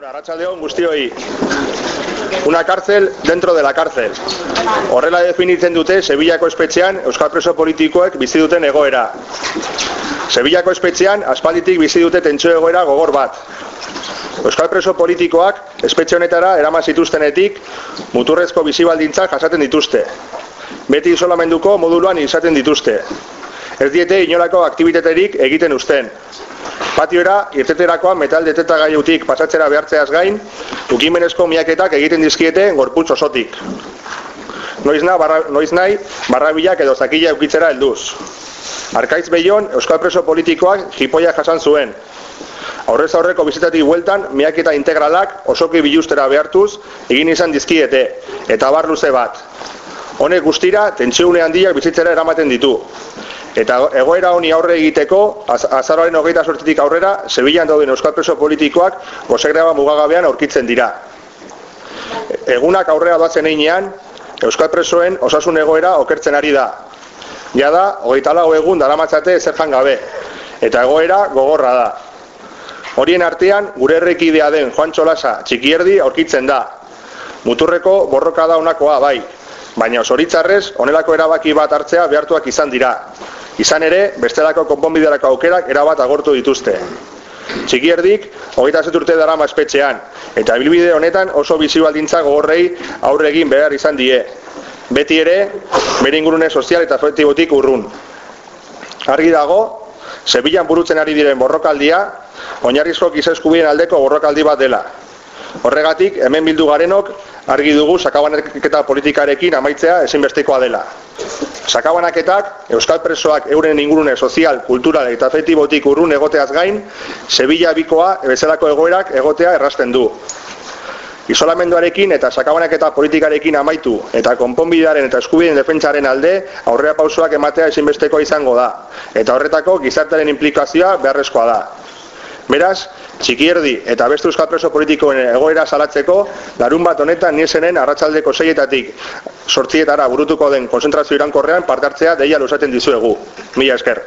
Bueno, Arratsaldeon guztioi. Una cárcel dentro de la cárcel. Horrela definitzen dute Sevillako espetxean euskal preso politikoek bizi duten egoera. Sevillako espetxean aspalditik bizi dute tentsio egoera gogor bat. Euskal preso politikoak espetxe honetara eraman zituztenetik muturrezko bizibaldintzak jasaten dituzte. Beti isolamenduko moduluan izaten dituzte. Ez diete inolako aktibitaterik egiten uzten. Patioera, irteterakoan metal detetagaiutik pasatzera behartzeaz gain, ukimenezko miaketak egiten dizkiete gorputz osotik. Noiz, na, barra, noiz nahi, barrabilak edo zakila eukitzera helduz. Arkaitz behion, Euskal Preso politikoak jipoia jasan zuen. Aurrez aurreko bizitatik bueltan, miaketa integralak osoki bilustera behartuz, egin izan dizkiete, eta bar luze bat. Honek guztira, tentsiune handiak bizitzera eramaten ditu. Eta egoera honi aurre egiteko, az, azaroaren hogeita sortzitik aurrera, Sevillan dauden euskal preso politikoak gozegraba mugagabean aurkitzen dira. Egunak aurrera doatzen einean, euskal presoen osasun egoera okertzen ari da. Ja da, hogeita lau egun daramatzate ezer gabe, eta egoera gogorra da. Horien artean, gure errekidea den Juan Txolasa txikierdi aurkitzen da. Muturreko borroka da honakoa bai, baina osoritzarrez, onelako erabaki bat hartzea behartuak izan dira. Izan ere, bestelako konponbiderako aukerak erabat agortu dituzte. Txikierdik, hogeita zeturte dara espetxean, eta bilbide honetan oso bizibaldintza gogorrei aurre egin behar izan die. Beti ere, bere ingurune sozial eta afektibotik urrun. Argi dago, Sevillan burutzen ari diren borrokaldia, oinarrizko gizeskubien aldeko borrokaldi bat dela. Horregatik, hemen bildu garenok, argi dugu sakabanaketa politikarekin amaitzea ezinbestekoa dela. Sakabanaketak, Euskal Presoak euren ingurune sozial, kultural eta afektibotik urrun egoteaz gain, Sevilla bikoa bezalako egoerak egotea errasten du. Isolamenduarekin eta sakabanaketa politikarekin amaitu eta konponbidearen eta eskubideen defentsaren alde aurrea pausoak ematea ezinbestekoa izango da. Eta horretako gizartaren implikazioa beharrezkoa da. Beraz, txikierdi eta beste euskal preso politikoen egoera salatzeko, larun bat honetan niesenen arratsaldeko seietatik sortzietara burutuko den konzentrazio irankorrean partartzea deia lusaten dizuegu. Mila esker.